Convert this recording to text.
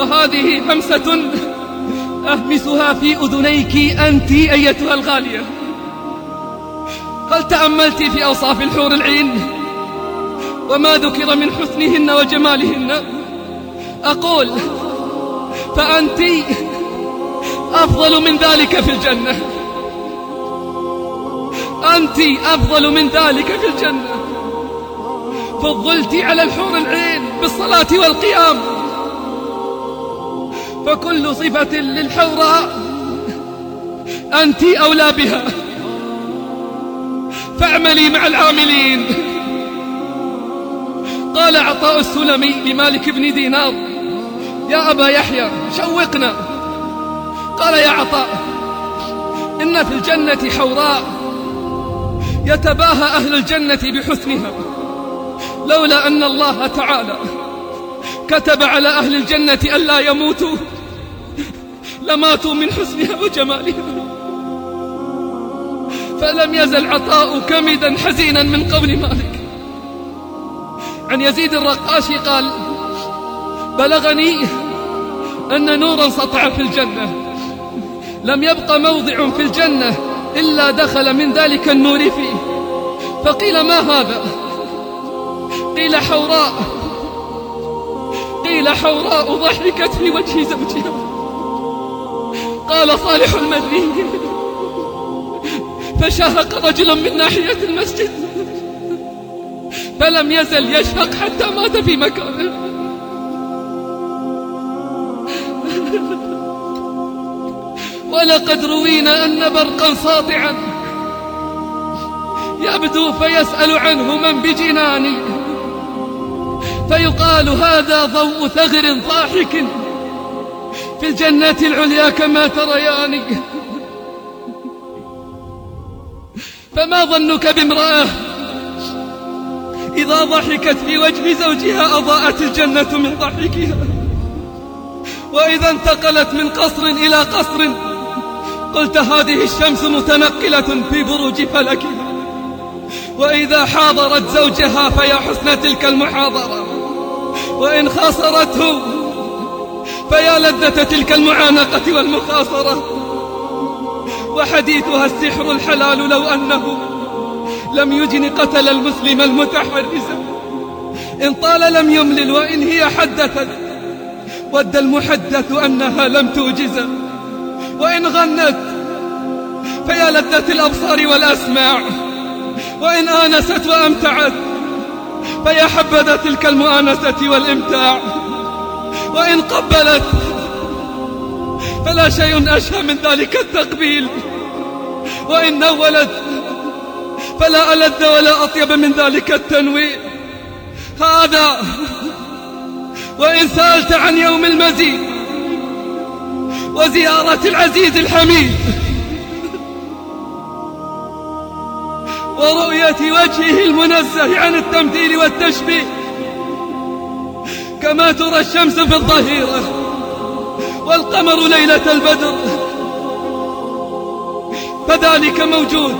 وهذه همسة أهمسها في أذنيك أنت أيتها الغالية. هل تأملت في أوصاف الحور العين؟ وما ذكر من حسنهن وجمالهن؟ أقول فأنت أفضل من ذلك في الجنة. أنت أفضل من ذلك في الجنة. فضلت على الحور العين بالصلاة والقيام. فكل صفة للحوراء أنت أولى بها. فاعملي مع العاملين. قال عطاء السلمي لمالك بن دينار يا أبا يحيى شوقنا. قال يا عطاء إن في الجنة حوراء يتباهى أهل الجنة بحسنها لولا أن الله تعالى كتب على أهل الجنة ألا يموتوا. لماتوا من حسنها وجمالها. فلم يزل عطاء كمدا حزينا من قول مالك. عن يزيد الرقاشي قال بلغني أن نورا سطع في الجنة. لم يبق موضع في الجنة إلا دخل من ذلك النور فيه. فقيل ما هذا؟ قيل حوراء. قيل حوراء ضحكت في وجه زوجها. قال صالح المدري فشهق رجل من ناحية المسجد. فلم يزل يشهق حتى مات في مكانه ولقد روينا أن برقا ساطعا يبدو فيسأل عنه من بجناني. فيقال هذا ضوء ثغر ضاحك في الجنة العليا كما ترياني فما ظنك بامرأة إذا ضحكت في وجه زوجها أضاءت الجنة من ضحكها؟ وإذا انتقلت من قصر إلى قصر قلت هذه الشمس متنقلة في بروج فلكها. وإذا حاضرت زوجها فيا حسن تلك المحاضرة. وإن خاصرته فيا لذة تلك المعانقة والمخاصرة. وحديثها السحر الحلال لو أنه لم يجن قتل المسلم المتحرز. إن طال لم يملل وإن هي حدثت ود المحدث أنها لم توجز. وإن غنت فيا لذة الأبصار والأسماع. وإن آنست وأمتعت فيا حبذا تلك المؤانسة والإمتاع. وإن قبلت فلا شيء أشهى من ذلك التقبيل. وإن نولت فلا ألذ ولا أطيب من ذلك التنوير هذا وإن سألت عن يوم المزيد وزيارة العزيز الحميد ورؤية وجهه المنزه عن التمثيل والتشبيه. كما ترى الشمس في الظهيرة والقمر ليلة البدر. فذلك موجود.